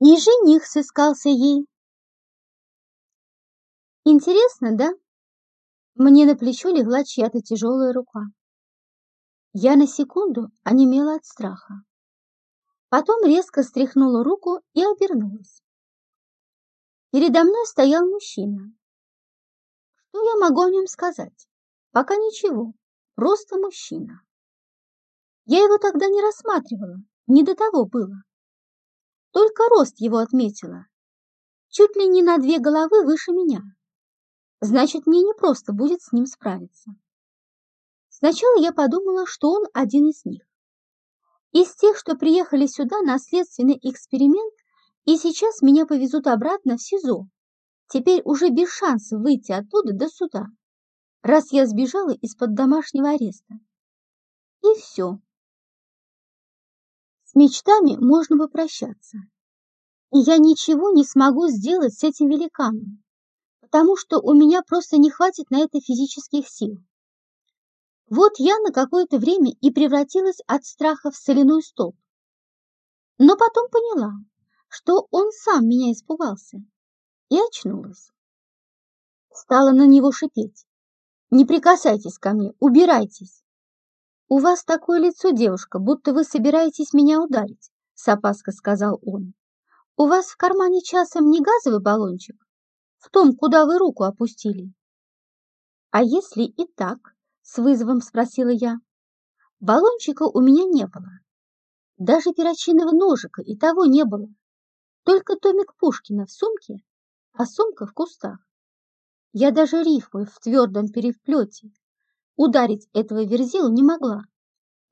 И жених сыскался ей. Интересно, да? Мне на плечо легла чья-то тяжелая рука. Я на секунду онемела от страха. Потом резко стряхнула руку и обернулась. Передо мной стоял мужчина. Что я могу о нем сказать? Пока ничего, просто мужчина. Я его тогда не рассматривала, не до того было. Только рост его отметила, чуть ли не на две головы выше меня. Значит, мне не просто будет с ним справиться. Сначала я подумала, что он один из них. Из тех, что приехали сюда на следственный эксперимент, и сейчас меня повезут обратно в СИЗО. Теперь уже без шансов выйти оттуда до суда, раз я сбежала из-под домашнего ареста. И все. Мечтами можно попрощаться. И я ничего не смогу сделать с этим великаном, потому что у меня просто не хватит на это физических сил. Вот я на какое-то время и превратилась от страха в соляной столб. Но потом поняла, что он сам меня испугался, и очнулась. Стала на него шипеть. «Не прикасайтесь ко мне, убирайтесь!» «У вас такое лицо, девушка, будто вы собираетесь меня ударить», — с опаской сказал он. «У вас в кармане часом не газовый баллончик? В том, куда вы руку опустили?» «А если и так?» — с вызовом спросила я. «Баллончика у меня не было. Даже перочинного ножика и того не было. Только томик Пушкина в сумке, а сумка в кустах. Я даже рифмой в твердом переплете Ударить этого верзилу не могла,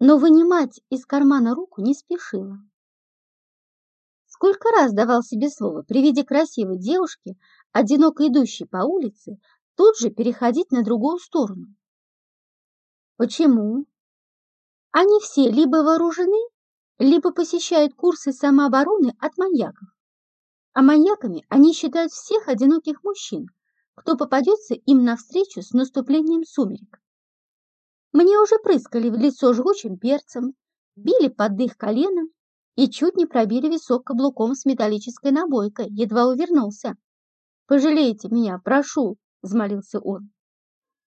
но вынимать из кармана руку не спешила. Сколько раз давал себе слово при виде красивой девушки, одиноко идущей по улице, тут же переходить на другую сторону. Почему? Они все либо вооружены, либо посещают курсы самообороны от маньяков. А маньяками они считают всех одиноких мужчин, кто попадется им навстречу с наступлением сумерек. Мне уже прыскали в лицо жгучим перцем, били под дых коленом и чуть не пробили висок каблуком с металлической набойкой, едва увернулся. «Пожалейте меня, прошу», — взмолился он.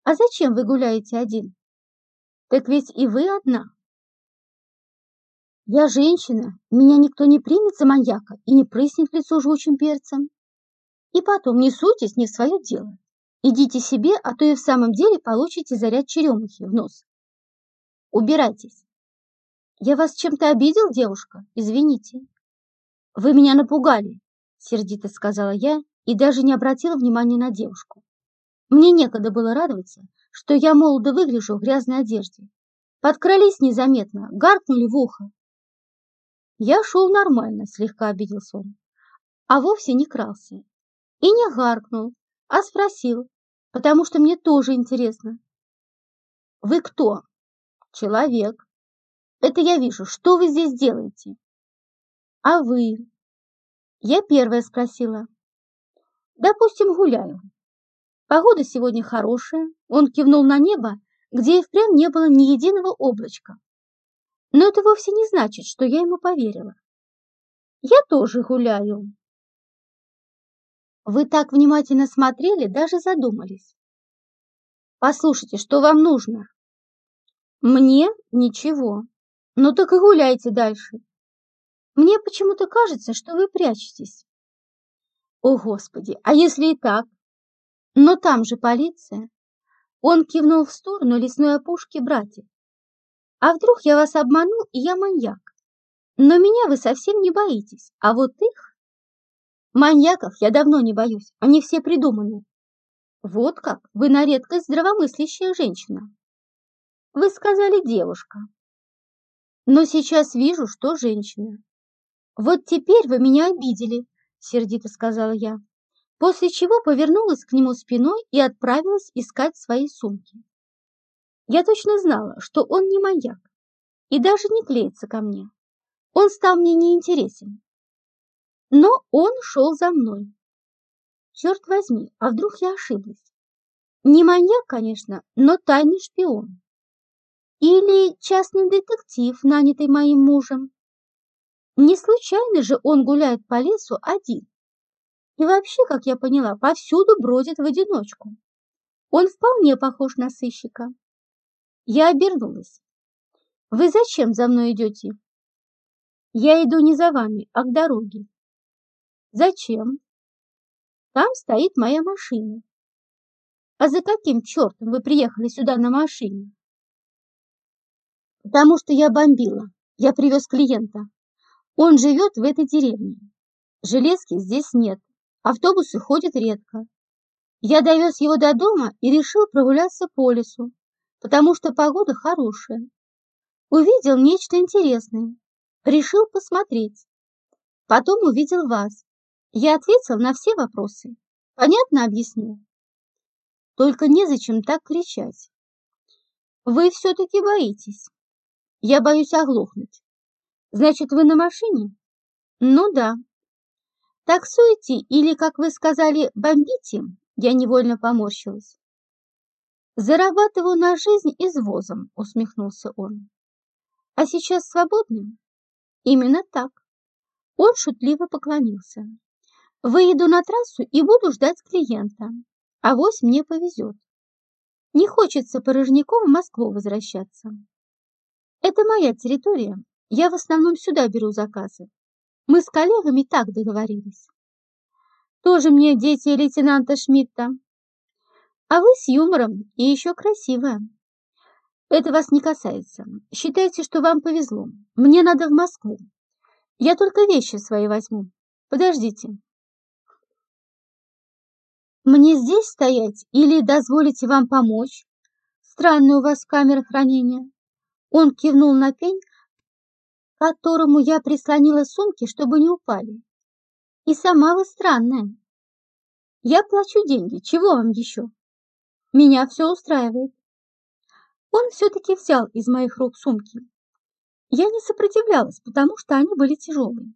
«А зачем вы гуляете один?» «Так ведь и вы одна». «Я женщина, меня никто не примет за маньяка и не прыснет в лицо жгучим перцем. И потом не суйтесь не в свое дело. Идите себе, а то и в самом деле получите заряд черемухи в нос. Убирайтесь. Я вас чем-то обидел, девушка? Извините. Вы меня напугали, сердито сказала я и даже не обратила внимания на девушку. Мне некогда было радоваться, что я молодо выгляжу в грязной одежде. Подкрались незаметно, гаркнули в ухо. Я шел нормально, слегка обиделся он, а вовсе не крался. И не гаркнул, а спросил, потому что мне тоже интересно. Вы кто? Человек. Это я вижу. Что вы здесь делаете? А вы? Я первая спросила. Допустим, гуляю. Погода сегодня хорошая. Он кивнул на небо, где и впрямь не было ни единого облачка. Но это вовсе не значит, что я ему поверила. Я тоже гуляю. Вы так внимательно смотрели, даже задумались. Послушайте, что вам нужно? Мне ничего. Ну так и гуляйте дальше. Мне почему-то кажется, что вы прячетесь. О, Господи, а если и так? Но там же полиция. Он кивнул в сторону лесной опушки братьев. А вдруг я вас обманул, и я маньяк? Но меня вы совсем не боитесь, а вот их... Маньяков я давно не боюсь, они все придуманы. Вот как, вы на редкость здравомыслящая женщина. Вы сказали девушка. Но сейчас вижу, что женщина. Вот теперь вы меня обидели, сердито сказала я, после чего повернулась к нему спиной и отправилась искать свои сумки. Я точно знала, что он не маньяк и даже не клеится ко мне. Он стал мне неинтересен. Но он шел за мной. Черт возьми, а вдруг я ошиблась? Не маньяк, конечно, но тайный шпион. Или частный детектив, нанятый моим мужем. Не случайно же он гуляет по лесу один. И вообще, как я поняла, повсюду бродит в одиночку. Он вполне похож на сыщика. Я обернулась. Вы зачем за мной идете? Я иду не за вами, а к дороге. Зачем? Там стоит моя машина. А за каким чертом вы приехали сюда на машине? Потому что я бомбила. Я привез клиента. Он живет в этой деревне. Железки здесь нет. Автобусы ходят редко. Я довез его до дома и решил прогуляться по лесу, потому что погода хорошая. Увидел нечто интересное. Решил посмотреть. Потом увидел вас. Я ответил на все вопросы. Понятно объяснил? Только незачем так кричать. Вы все-таки боитесь. Я боюсь оглохнуть. Значит, вы на машине? Ну да. Таксуете или, как вы сказали, бомбите? Я невольно поморщилась. Зарабатываю на жизнь извозом, усмехнулся он. А сейчас свободным? Именно так. Он шутливо поклонился. Выеду на трассу и буду ждать клиента. А вось мне повезет. Не хочется порожняком в Москву возвращаться. Это моя территория. Я в основном сюда беру заказы. Мы с коллегами так договорились. Тоже мне дети лейтенанта Шмидта. А вы с юмором и еще красивая. Это вас не касается. Считайте, что вам повезло. Мне надо в Москву. Я только вещи свои возьму. Подождите. Мне здесь стоять или дозволите вам помочь? Странная у вас камера хранения. Он кивнул на пень, которому я прислонила сумки, чтобы не упали. И сама вы странная. Я плачу деньги, чего вам еще? Меня все устраивает. Он все-таки взял из моих рук сумки. Я не сопротивлялась, потому что они были тяжелые,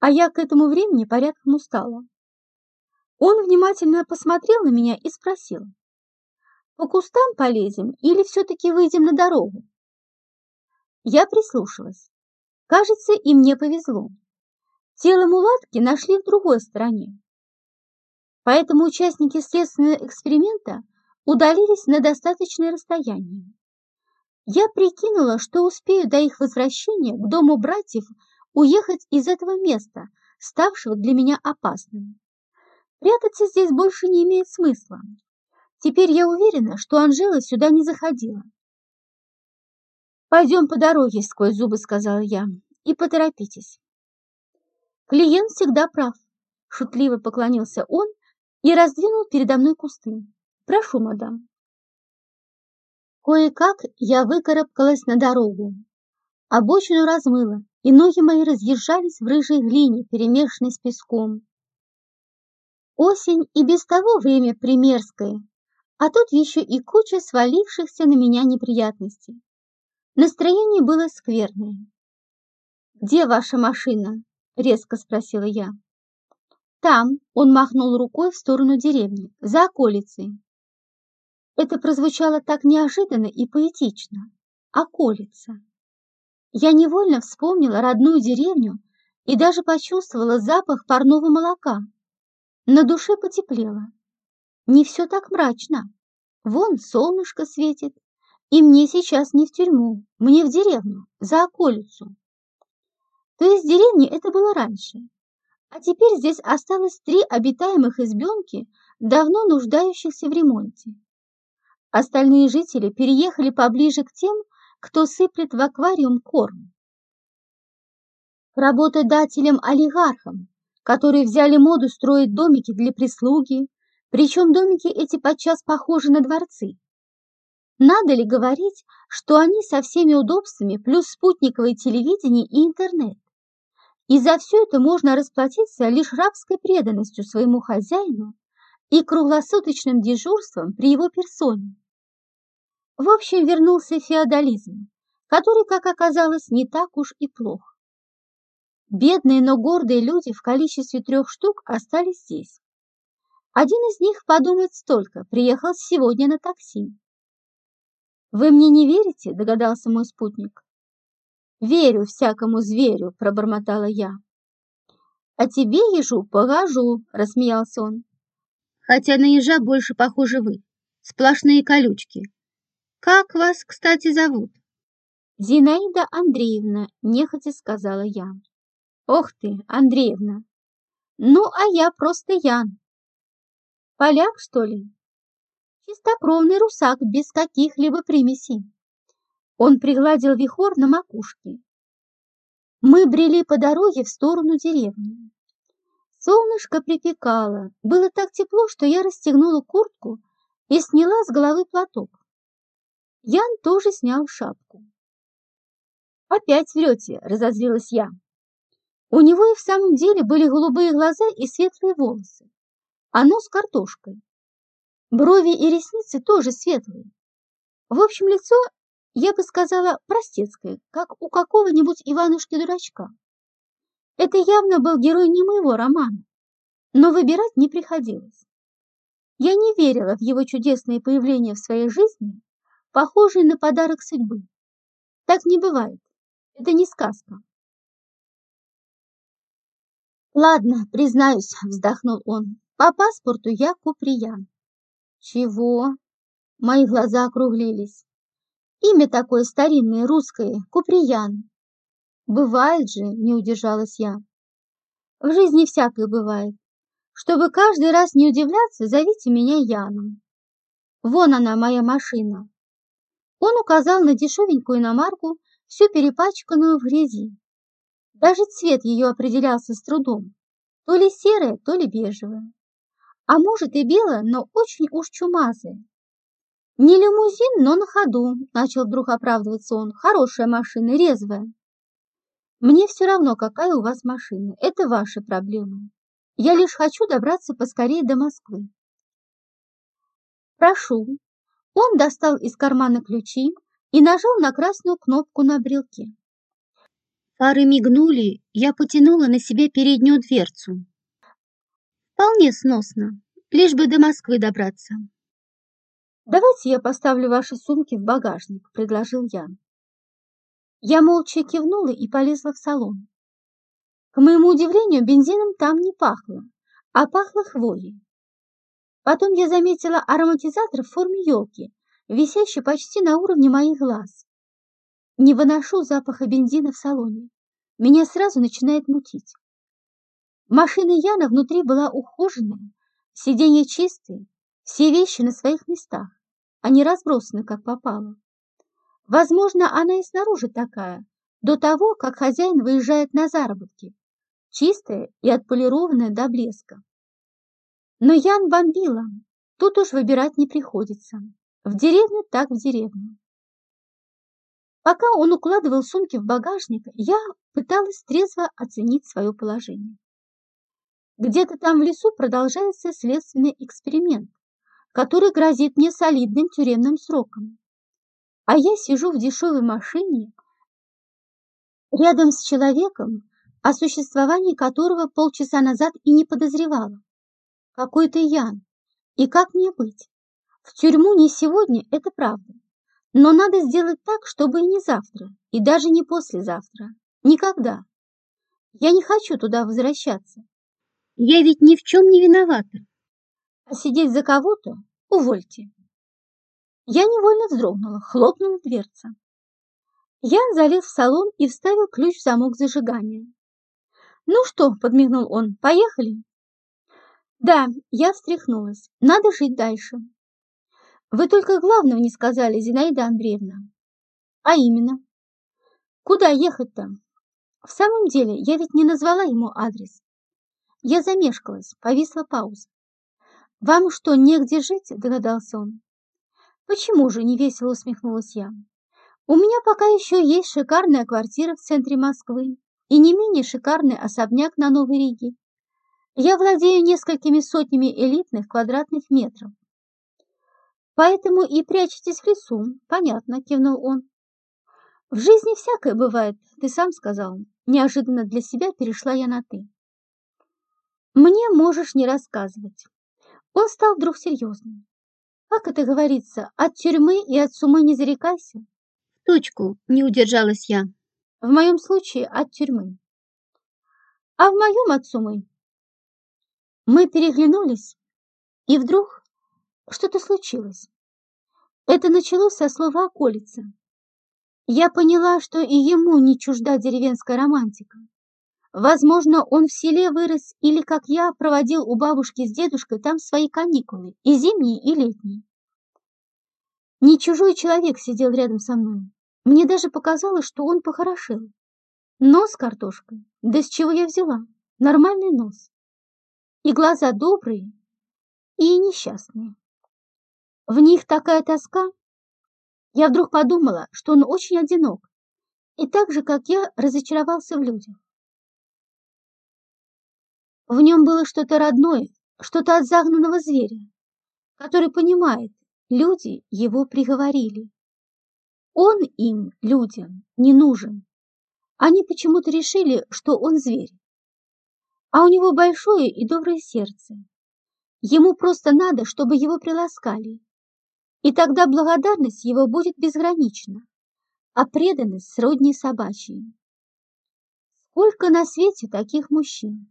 а я к этому времени порядком устала. Он внимательно посмотрел на меня и спросил, «По кустам полезем или все-таки выйдем на дорогу?» Я прислушалась. Кажется, и мне повезло. Тело мулатки нашли в другой стороне. Поэтому участники следственного эксперимента удалились на достаточное расстояние. Я прикинула, что успею до их возвращения к дому братьев уехать из этого места, ставшего для меня опасным. Прятаться здесь больше не имеет смысла. Теперь я уверена, что Анжела сюда не заходила. «Пойдем по дороге», — сквозь зубы сказала я, — «и поторопитесь». Клиент всегда прав. Шутливо поклонился он и раздвинул передо мной кусты. «Прошу, мадам». Кое-как я выкарабкалась на дорогу. Обочину размыло, и ноги мои разъезжались в рыжей глине, перемешанной с песком. Осень и без того время примерское, а тут еще и куча свалившихся на меня неприятностей. Настроение было скверное. «Где ваша машина?» — резко спросила я. «Там», — он махнул рукой в сторону деревни, за околицей. Это прозвучало так неожиданно и поэтично. Околица. Я невольно вспомнила родную деревню и даже почувствовала запах парного молока. На душе потеплело. Не все так мрачно. Вон солнышко светит, и мне сейчас не в тюрьму, мне в деревню, за околицу. То есть в деревне это было раньше. А теперь здесь осталось три обитаемых избенки, давно нуждающихся в ремонте. Остальные жители переехали поближе к тем, кто сыплет в аквариум корм. К работодателям-олигархам, которые взяли моду строить домики для прислуги, причем домики эти подчас похожи на дворцы. Надо ли говорить, что они со всеми удобствами плюс спутниковое телевидение и интернет? И за все это можно расплатиться лишь рабской преданностью своему хозяину и круглосуточным дежурством при его персоне. В общем, вернулся феодализм, который, как оказалось, не так уж и плох. Бедные, но гордые люди в количестве трех штук остались здесь. Один из них, подумать столько, приехал сегодня на такси. «Вы мне не верите?» – догадался мой спутник. Верю всякому зверю, пробормотала я. А тебе, ежу, погожу, рассмеялся он. Хотя на ежа больше похожи вы. Сплошные колючки. Как вас, кстати, зовут? Зинаида Андреевна, нехотя сказала я. Ох ты, Андреевна. Ну, а я просто Ян. Поляк, что ли? Чистокровный русак, без каких-либо примесей. Он пригладил вихор на макушке. Мы брели по дороге в сторону деревни. Солнышко припекало, было так тепло, что я расстегнула куртку и сняла с головы платок. Ян тоже снял шапку. «Опять врете», — разозлилась я. У него и в самом деле были голубые глаза и светлые волосы, а нос картошкой. Брови и ресницы тоже светлые. В общем, лицо, я бы сказала, простецкое, как у какого-нибудь Иванушки-дурачка. Это явно был герой не моего романа, но выбирать не приходилось. Я не верила в его чудесное появление в своей жизни, похожее на подарок судьбы. Так не бывает. Это не сказка. Ладно, признаюсь, вздохнул он. По паспорту я Куприян. Чего? Мои глаза округлились. Имя такое старинное, русское, Куприян. Бывает же, не удержалась я. В жизни всякое бывает. Чтобы каждый раз не удивляться, зовите меня Яном. Вон она, моя машина. Он указал на дешевенькую иномарку, всю перепачканную в грязи. Даже цвет ее определялся с трудом. То ли серая, то ли бежевая. А может и белая, но очень уж чумазая. Не лимузин, но на ходу, начал вдруг оправдываться он. Хорошая машина, резвая. Мне все равно, какая у вас машина. Это ваши проблемы. Я лишь хочу добраться поскорее до Москвы. Прошу. Он достал из кармана ключи и нажал на красную кнопку на брелке. Фары мигнули, я потянула на себе переднюю дверцу. Вполне сносно, лишь бы до Москвы добраться. «Давайте я поставлю ваши сумки в багажник», — предложил я. Я молча кивнула и полезла в салон. К моему удивлению, бензином там не пахло, а пахло хвоей. Потом я заметила ароматизатор в форме елки, висящий почти на уровне моих глаз. Не выношу запаха бензина в салоне. Меня сразу начинает мутить. Машина Яна внутри была ухоженная, сиденья чистые, все вещи на своих местах, а не разбросаны, как попало. Возможно, она и снаружи такая, до того, как хозяин выезжает на заработки чистая и отполированная до блеска. Но Ян бомбила, тут уж выбирать не приходится. В деревню так в деревню. Пока он укладывал сумки в багажник, я пыталась трезво оценить свое положение. Где-то там в лесу продолжается следственный эксперимент, который грозит мне солидным тюремным сроком. А я сижу в дешевой машине рядом с человеком, о существовании которого полчаса назад и не подозревала. Какой-то Ян. И как мне быть? В тюрьму не сегодня, это правда. Но надо сделать так, чтобы и не завтра, и даже не послезавтра. Никогда. Я не хочу туда возвращаться. Я ведь ни в чем не виновата. А сидеть за кого-то — увольте. Я невольно вздрогнула, хлопнула дверца. Ян залез в салон и вставил ключ в замок зажигания. «Ну что?» – подмигнул он. «Поехали?» «Да, я встряхнулась. Надо жить дальше». «Вы только главного не сказали, Зинаида Андреевна». «А именно?» «Куда ехать-то?» «В самом деле, я ведь не назвала ему адрес». Я замешкалась, повисла пауза. «Вам что, негде жить?» – догадался он. «Почему же?» – невесело усмехнулась я. «У меня пока еще есть шикарная квартира в центре Москвы и не менее шикарный особняк на Новой Риге. Я владею несколькими сотнями элитных квадратных метров. Поэтому и прячетесь в лесу, понятно, кивнул он. В жизни всякое бывает, ты сам сказал. Неожиданно для себя перешла я на «ты». Мне можешь не рассказывать. Он стал вдруг серьезным. Как это говорится, от тюрьмы и от сумы не зарекайся. Точку, не удержалась я. В моем случае от тюрьмы. А в моем от сумы. Мы переглянулись, и вдруг что-то случилось. Это началось со слова «околица». Я поняла, что и ему не чужда деревенская романтика. Возможно, он в селе вырос или, как я, проводил у бабушки с дедушкой там свои каникулы, и зимние, и летние. Не чужой человек сидел рядом со мной. Мне даже показалось, что он похорошел. Нос картошкой. Да с чего я взяла? Нормальный нос. И глаза добрые и несчастные. В них такая тоска. Я вдруг подумала, что он очень одинок, и так же, как я, разочаровался в людях. В нем было что-то родное, что-то от загнанного зверя, который понимает, люди его приговорили. Он им, людям, не нужен. Они почему-то решили, что он зверь. А у него большое и доброе сердце. Ему просто надо, чтобы его приласкали. И тогда благодарность его будет безгранична, а преданность сродни собачьей. Сколько на свете таких мужчин?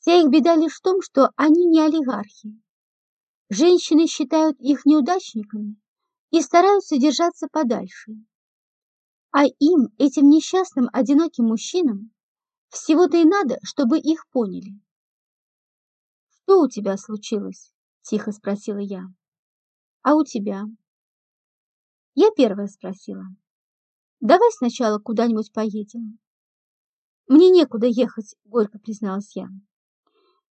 Вся их беда лишь в том, что они не олигархи. Женщины считают их неудачниками и стараются держаться подальше. А им, этим несчастным, одиноким мужчинам, всего-то и надо, чтобы их поняли. «Что у тебя случилось?» – тихо спросила я. «А у тебя?» Я первая спросила. «Давай сначала куда-нибудь поедем». «Мне некуда ехать», – горько призналась я.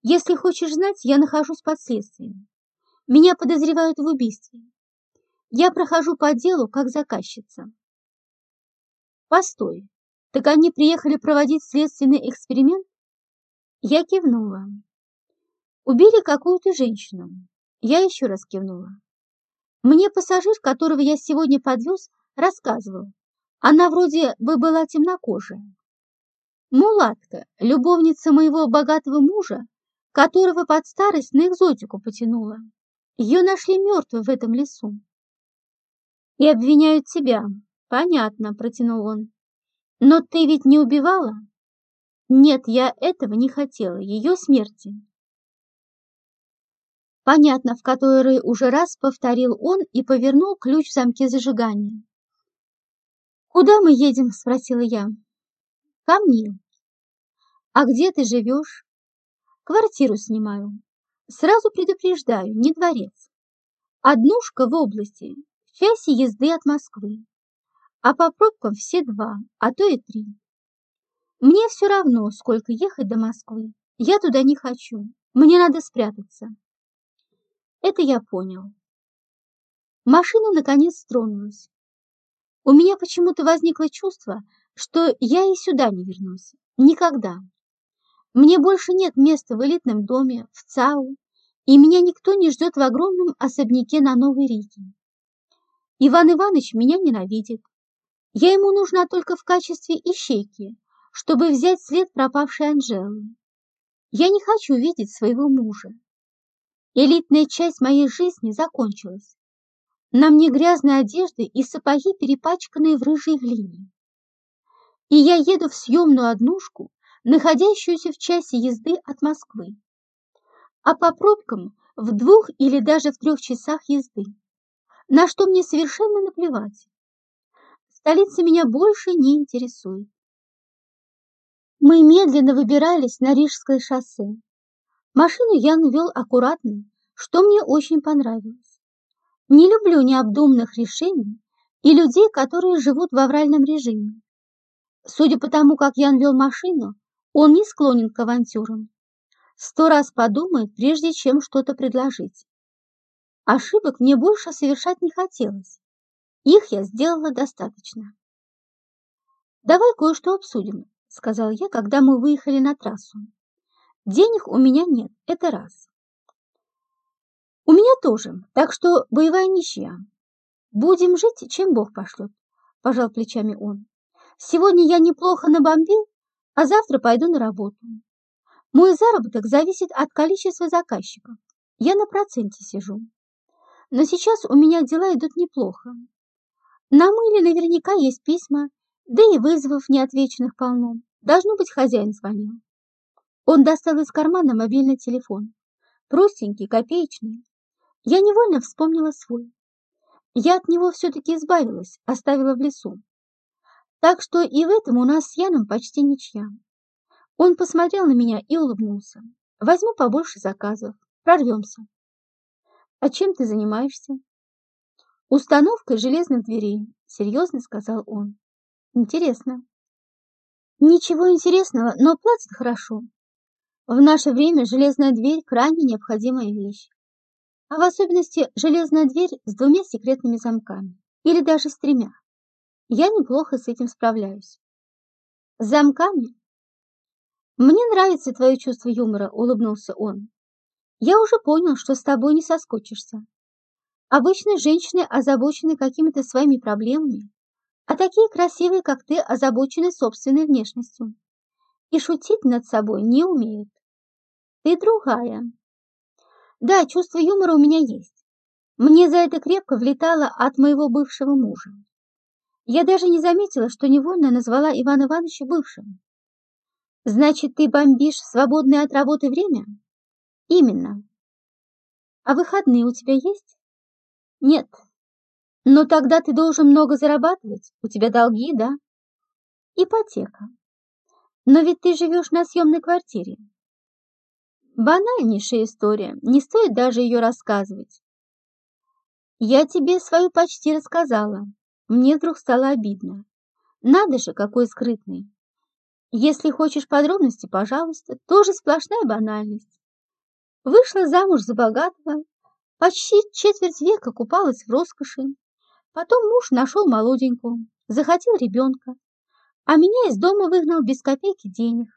«Если хочешь знать, я нахожусь под следствием. Меня подозревают в убийстве. Я прохожу по делу как заказчица. Постой, так они приехали проводить следственный эксперимент? Я кивнула. Убили какую-то женщину. Я еще раз кивнула. Мне пассажир, которого я сегодня подвез, рассказывал. Она вроде бы была темнокожая. Мулатка, любовница моего богатого мужа, которого под старость на экзотику потянула. Ее нашли мертвой в этом лесу. И обвиняют тебя. Понятно, протянул он. Но ты ведь не убивала? Нет, я этого не хотела, ее смерти. Понятно, в который уже раз повторил он и повернул ключ в замке зажигания. «Куда мы едем?» – спросила я. «Ко мне». «А где ты живешь?» «Квартиру снимаю. Сразу предупреждаю, не дворец. Однушка в области, в часе езды от Москвы. А по пробкам все два, а то и три. Мне все равно, сколько ехать до Москвы. Я туда не хочу. Мне надо спрятаться. Это я понял. Машина наконец тронулась. У меня почему-то возникло чувство, что я и сюда не вернусь. Никогда. Мне больше нет места в элитном доме, в ЦАУ, и меня никто не ждет в огромном особняке на Новой Риге. Иван Иванович меня ненавидит. Я ему нужна только в качестве ищейки, чтобы взять след пропавшей Анжелы. Я не хочу видеть своего мужа. Элитная часть моей жизни закончилась. На мне грязные одежды и сапоги, перепачканные в рыжей глине. И я еду в съемную однушку, находящуюся в часе езды от Москвы, а по пробкам в двух или даже в трех часах езды, на что мне совершенно наплевать. Столица меня больше не интересует. Мы медленно выбирались на Рижское шоссе. Машину Ян вел аккуратно, что мне очень понравилось. Не люблю необдуманных решений и людей, которые живут в авральном режиме. Судя по тому, как Ян вел машину, он не склонен к авантюрам. Сто раз подумает, прежде чем что-то предложить. Ошибок мне больше совершать не хотелось. Их я сделала достаточно. «Давай кое-что обсудим», — сказал я, когда мы выехали на трассу. «Денег у меня нет, это раз. У меня тоже, так что боевая ничья. Будем жить, чем Бог пошлет», — пожал плечами он. «Сегодня я неплохо набомбил, а завтра пойду на работу. Мой заработок зависит от количества заказчиков. Я на проценте сижу. Но сейчас у меня дела идут неплохо. На мыле наверняка есть письма, Да и вызовов неотвеченных полно. Должно быть, хозяин звонил. Он достал из кармана мобильный телефон. Простенький, копеечный. Я невольно вспомнила свой. Я от него все-таки избавилась, оставила в лесу. Так что и в этом у нас с Яном почти ничья. Он посмотрел на меня и улыбнулся. Возьму побольше заказов. Прорвемся. А чем ты занимаешься? Установкой железных дверей, серьезно сказал он. Интересно. Ничего интересного, но платят хорошо. В наше время железная дверь крайне необходимая вещь. А в особенности железная дверь с двумя секретными замками. Или даже с тремя. Я неплохо с этим справляюсь. С замками? Мне нравится твое чувство юмора, улыбнулся он. Я уже понял, что с тобой не соскучишься. Обычно женщины озабочены какими-то своими проблемами, а такие красивые, как ты, озабочены собственной внешностью. И шутить над собой не умеют. Ты другая. Да, чувство юмора у меня есть. Мне за это крепко влетало от моего бывшего мужа. Я даже не заметила, что невольно назвала Ивана Ивановича бывшим. Значит, ты бомбишь в свободное от работы время? Именно. А выходные у тебя есть? Нет. Но тогда ты должен много зарабатывать. У тебя долги, да? Ипотека. Но ведь ты живешь на съемной квартире. Банальнейшая история, не стоит даже ее рассказывать. Я тебе свою почти рассказала. Мне вдруг стало обидно. Надо же, какой скрытный. Если хочешь подробности, пожалуйста, тоже сплошная банальность. Вышла замуж за богатого, почти четверть века купалась в роскоши. Потом муж нашел молоденькую, захотел ребенка, а меня из дома выгнал без копейки денег.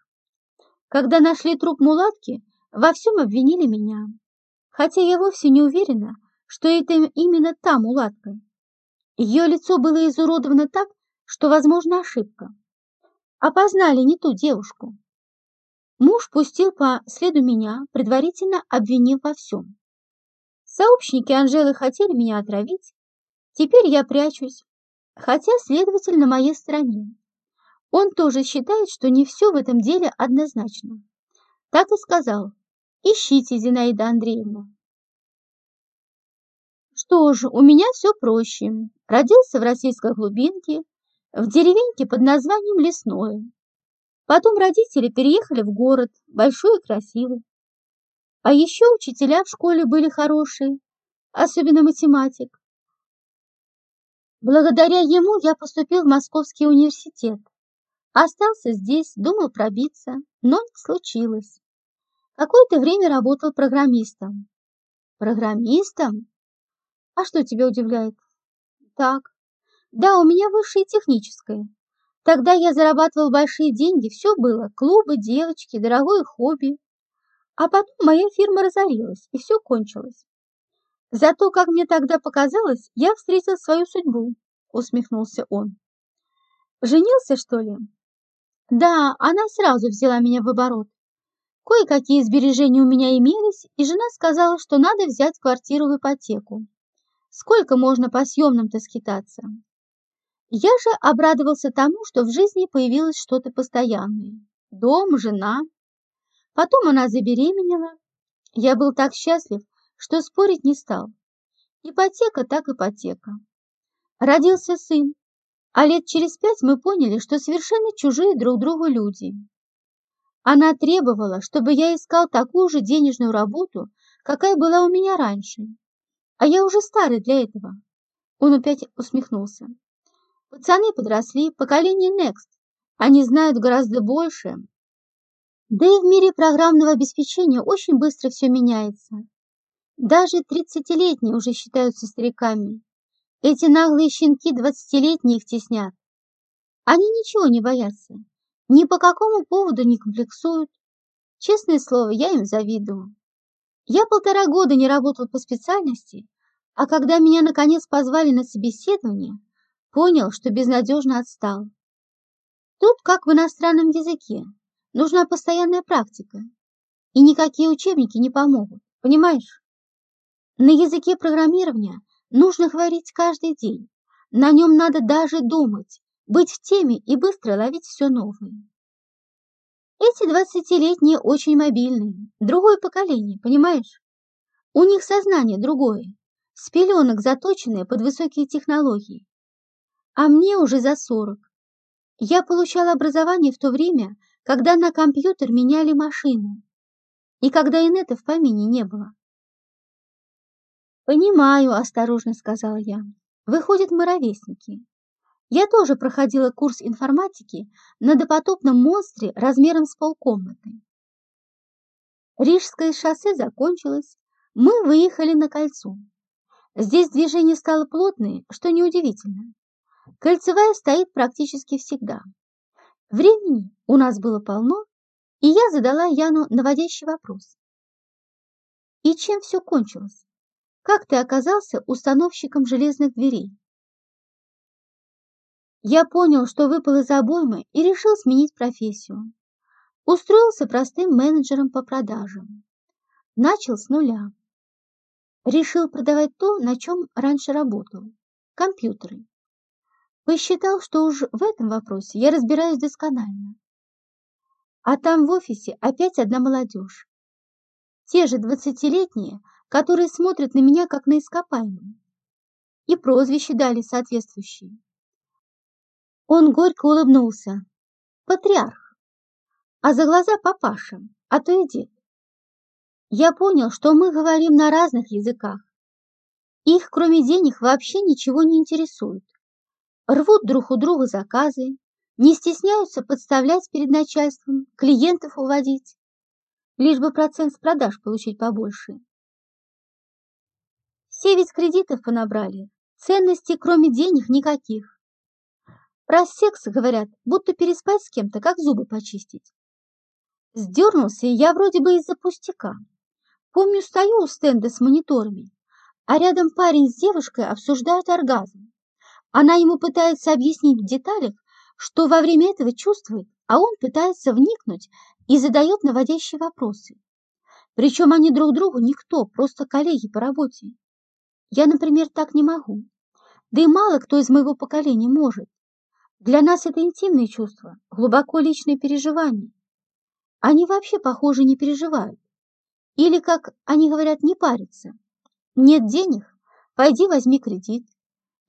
Когда нашли труп мулатки, во всем обвинили меня, хотя я вовсе не уверена, что это именно та мулатка. Ее лицо было изуродовано так, что, возможно, ошибка. Опознали не ту девушку. Муж пустил по следу меня, предварительно обвинив во всем. Сообщники Анжелы хотели меня отравить. Теперь я прячусь, хотя следователь на моей стороне. Он тоже считает, что не все в этом деле однозначно. Так и сказал. Ищите, Зинаида Андреевна. Что ж, у меня все проще. Родился в российской глубинке, в деревеньке под названием Лесное. Потом родители переехали в город, большой и красивый. А еще учителя в школе были хорошие, особенно математик. Благодаря ему я поступил в Московский университет. Остался здесь, думал пробиться, но не случилось. Какое-то время работал программистом. Программистом? А что тебя удивляет? Так. Да, у меня высшее техническое. Тогда я зарабатывал большие деньги, все было. Клубы, девочки, дорогое хобби. А потом моя фирма разорилась, и все кончилось. Зато, как мне тогда показалось, я встретил свою судьбу, усмехнулся он. Женился, что ли? Да, она сразу взяла меня в оборот. Кое-какие сбережения у меня имелись, и жена сказала, что надо взять квартиру в ипотеку. Сколько можно по съемным-то скитаться? Я же обрадовался тому, что в жизни появилось что-то постоянное. Дом, жена. Потом она забеременела. Я был так счастлив, что спорить не стал. Ипотека так ипотека. Родился сын, а лет через пять мы поняли, что совершенно чужие друг другу люди. Она требовала, чтобы я искал такую же денежную работу, какая была у меня раньше. А я уже старый для этого. Он опять усмехнулся. Пацаны подросли, поколение Next. Они знают гораздо больше. Да и в мире программного обеспечения очень быстро все меняется. Даже тридцатилетние уже считаются стариками. Эти наглые щенки двадцатилетние их теснят. Они ничего не боятся. Ни по какому поводу не комплексуют. Честное слово, я им завидую. Я полтора года не работал по специальности, а когда меня наконец позвали на собеседование, понял, что безнадежно отстал. Тут, как в иностранном языке, нужна постоянная практика, и никакие учебники не помогут, понимаешь? На языке программирования нужно говорить каждый день, на нем надо даже думать, быть в теме и быстро ловить все новое. Эти двадцатилетние очень мобильные, другое поколение, понимаешь? У них сознание другое, с пеленок заточенное под высокие технологии. А мне уже за сорок. Я получала образование в то время, когда на компьютер меняли машину, и когда инета в помине не было. «Понимаю», — осторожно сказала я. «Выходят, мы ровесники. Я тоже проходила курс информатики на допотопном монстре размером с полкомнаты. Рижское шоссе закончилось, мы выехали на кольцо. Здесь движение стало плотное, что неудивительно. Кольцевая стоит практически всегда. Времени у нас было полно, и я задала Яну наводящий вопрос. И чем все кончилось? Как ты оказался установщиком железных дверей? Я понял, что выпал из обоймы и решил сменить профессию. Устроился простым менеджером по продажам. Начал с нуля. Решил продавать то, на чем раньше работал – компьютеры. Посчитал, что уж в этом вопросе я разбираюсь досконально. А там в офисе опять одна молодежь. Те же двадцатилетние, которые смотрят на меня как на ископаемые. И прозвище дали соответствующие. Он горько улыбнулся. Патриарх. А за глаза папаша, а то и дед. Я понял, что мы говорим на разных языках. Их, кроме денег, вообще ничего не интересует. Рвут друг у друга заказы, не стесняются подставлять перед начальством, клиентов уводить, лишь бы процент с продаж получить побольше. Все ведь кредитов понабрали, ценностей кроме денег никаких. Про секс говорят, будто переспать с кем-то, как зубы почистить. Сдернулся я вроде бы из-за пустяка. Помню, стою у стенда с мониторами, а рядом парень с девушкой обсуждают оргазм. Она ему пытается объяснить в деталях, что во время этого чувствует, а он пытается вникнуть и задает наводящие вопросы. Причем они друг другу никто, просто коллеги по работе. Я, например, так не могу. Да и мало кто из моего поколения может. Для нас это интимные чувства, глубоко личные переживания. Они вообще, похоже, не переживают. Или, как они говорят, не парятся. Нет денег? Пойди возьми кредит.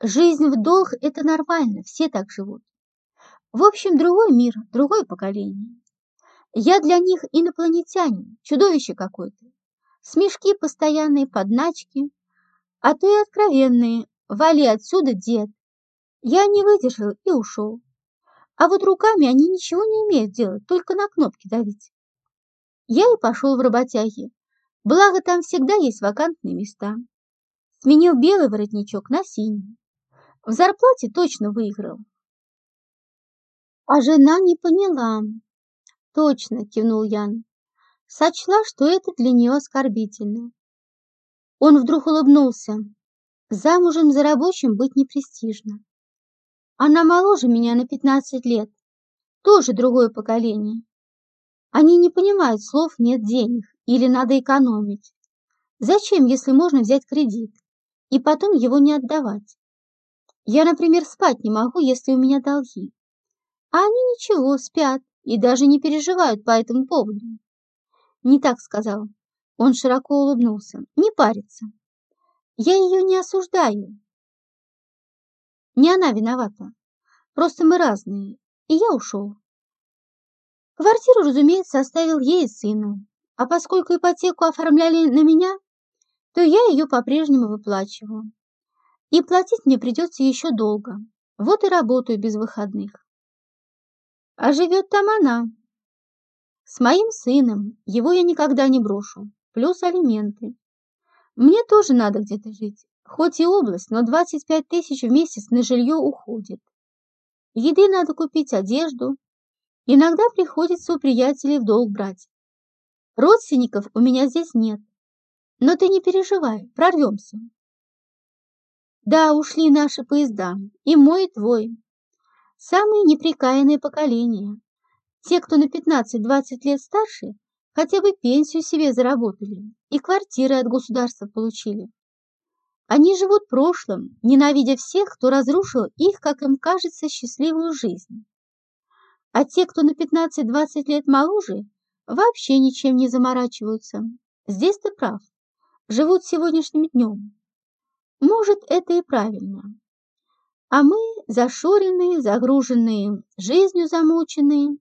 Жизнь в долг – это нормально, все так живут. В общем, другой мир, другое поколение. Я для них инопланетянин, чудовище какое-то. Смешки постоянные, подначки, а то и откровенные. Вали отсюда, дед, я не выдержал и ушел. А вот руками они ничего не умеют делать, только на кнопки давить. Я и пошел в работяги. Благо там всегда есть вакантные места. Сменил белый воротничок на синий. В зарплате точно выиграл. А жена не поняла. Точно, кивнул Ян. Сочла, что это для нее оскорбительно. Он вдруг улыбнулся. Замужем за рабочим быть не престижно. Она моложе меня на 15 лет. Тоже другое поколение. Они не понимают слов «нет денег» или «надо экономить». Зачем, если можно взять кредит и потом его не отдавать? Я, например, спать не могу, если у меня долги. А они ничего, спят и даже не переживают по этому поводу. Не так сказал. Он широко улыбнулся. Не парится. Я ее не осуждаю. Не она виновата. Просто мы разные, и я ушел. Квартиру, разумеется, оставил ей и сыну, а поскольку ипотеку оформляли на меня, то я ее по-прежнему выплачиваю. И платить мне придется еще долго. Вот и работаю без выходных. А живет там она. С моим сыном. Его я никогда не брошу. Плюс алименты. Мне тоже надо где-то жить. Хоть и область, но 25 тысяч в месяц на жилье уходит. Еды надо купить, одежду. Иногда приходится у приятелей в долг брать. Родственников у меня здесь нет. Но ты не переживай, прорвемся. Да, ушли наши поезда, и мой, и твой. Самые неприкаянные поколения. Те, кто на 15-20 лет старше, хотя бы пенсию себе заработали и квартиры от государства получили. Они живут прошлым, ненавидя всех, кто разрушил их, как им кажется, счастливую жизнь. А те, кто на 15-20 лет моложе, вообще ничем не заморачиваются. Здесь ты прав. Живут сегодняшним днем. Может, это и правильно. А мы, зашоренные, загруженные, жизнью замученные,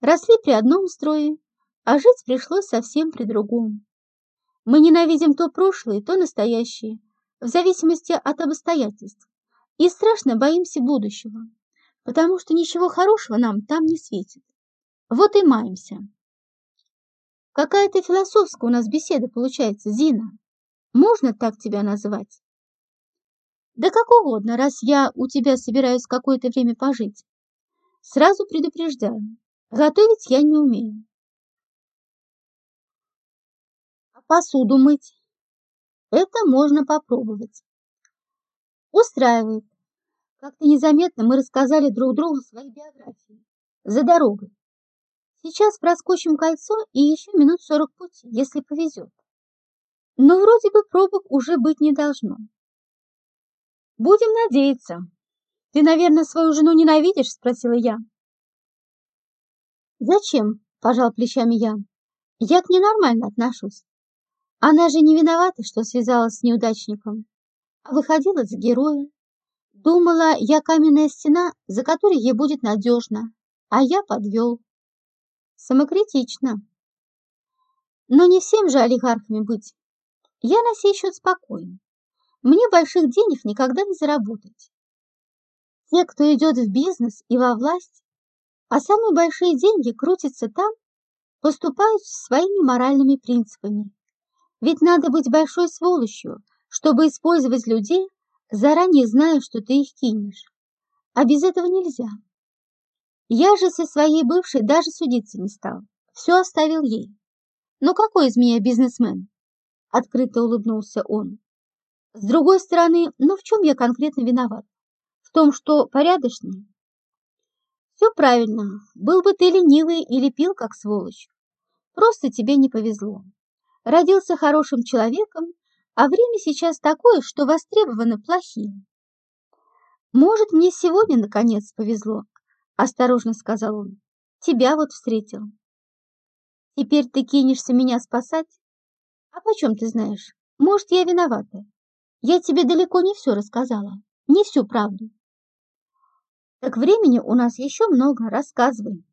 росли при одном строе, а жить пришлось совсем при другом. Мы ненавидим то прошлое, то настоящее, в зависимости от обстоятельств, и страшно боимся будущего, потому что ничего хорошего нам там не светит. Вот и маемся. Какая-то философская у нас беседа получается, Зина. Можно так тебя называть? Да как угодно, раз я у тебя собираюсь какое-то время пожить. Сразу предупреждаю, готовить я не умею. А посуду мыть? Это можно попробовать. Устраивает. Как-то незаметно мы рассказали друг другу свои биографии. За дорогой. Сейчас проскочим кольцо и еще минут сорок пути, если повезет. Но вроде бы пробок уже быть не должно. Будем надеяться. Ты, наверное, свою жену ненавидишь? Спросила я. Зачем? Пожал плечами я. Я к ней нормально отношусь. Она же не виновата, что связалась с неудачником, а выходила за героя. Думала, я каменная стена, за которой ей будет надежно, а я подвел. Самокритично. Но не всем же олигархами быть. Я на сей счет спокоен. Мне больших денег никогда не заработать. Те, кто идет в бизнес и во власть, а самые большие деньги крутятся там, поступают своими моральными принципами. Ведь надо быть большой сволочью, чтобы использовать людей, заранее зная, что ты их кинешь. А без этого нельзя. Я же со своей бывшей даже судиться не стал. Все оставил ей. Ну какой из меня бизнесмен? Открыто улыбнулся он. С другой стороны, ну в чем я конкретно виноват? В том, что порядочный? Все правильно. Был бы ты ленивый или пил как сволочь. Просто тебе не повезло. Родился хорошим человеком, а время сейчас такое, что востребованы плохие. Может, мне сегодня наконец повезло, осторожно сказал он. Тебя вот встретил. Теперь ты кинешься меня спасать? А почем ты знаешь? Может, я виновата? Я тебе далеко не все рассказала, не всю правду. Так времени у нас еще много, рассказывай.